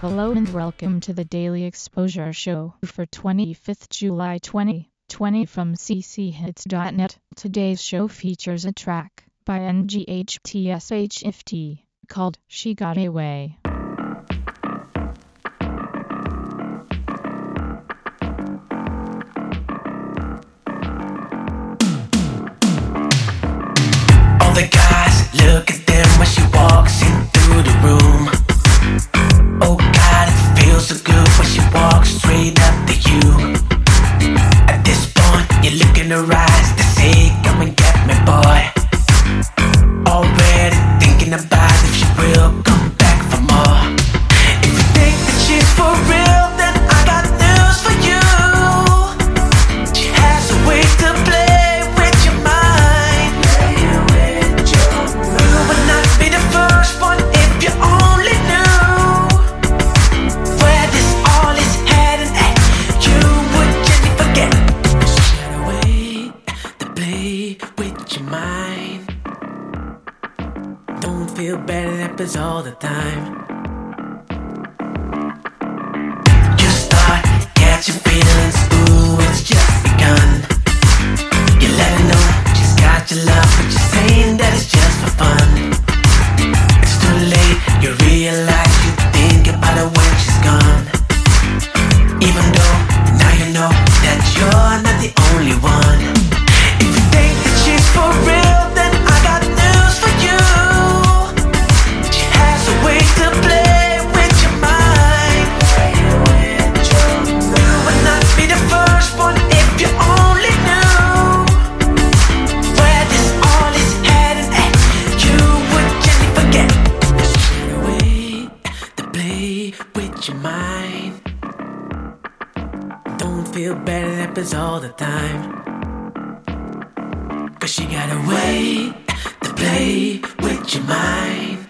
Hello and welcome to the Daily Exposure Show for 25th July 2020 from cchits.net. Today's show features a track by NGHTSHFT called She Got Away. All the guys look at them when she walks in through the room. Happens all the time. You start catching feelings, ooh, it's just begun. With your mind. Don't feel bad, it happens all the time. Cause she got a way to play with your mind.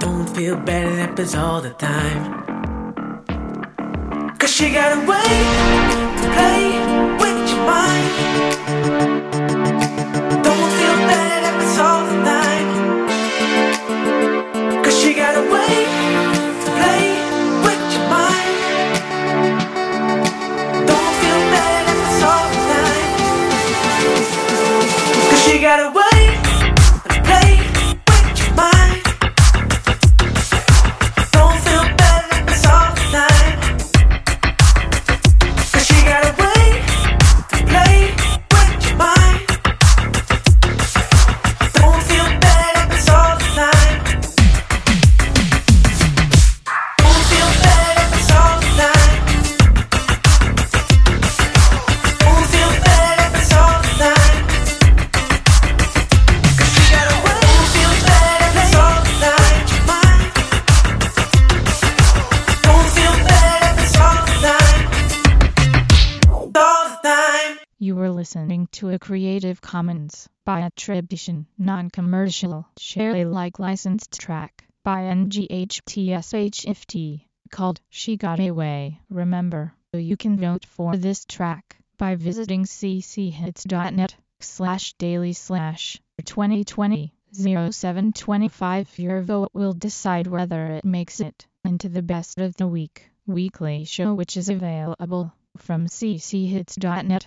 Don't feel bad, it happens all the time. Cause she got a way to play with your mind. Listening to a Creative Commons by attribution, non-commercial, share Alike licensed track by NGHTSHFT called She Got Away. Remember, you can vote for this track by visiting cchits.net slash daily slash 2020 0725. Your vote will decide whether it makes it into the best of the week weekly show which is available from cchits.net